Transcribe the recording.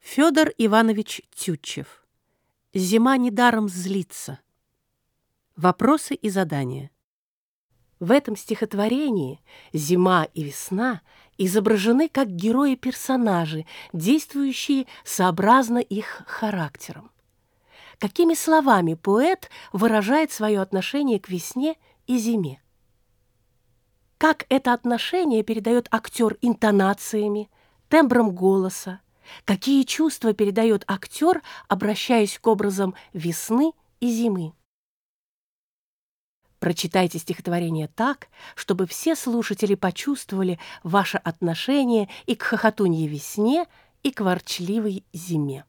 Федор Иванович Тютчев. Зима недаром злится. Вопросы и задания. В этом стихотворении зима и весна изображены как герои-персонажи, действующие сообразно их характерам. Какими словами поэт выражает свое отношение к весне и зиме? Как это отношение передает актер интонациями, тембром голоса, какие чувства передает актер, обращаясь к образам весны и зимы. Прочитайте стихотворение так, чтобы все слушатели почувствовали ваше отношение и к хохотуньей весне, и к ворчливой зиме.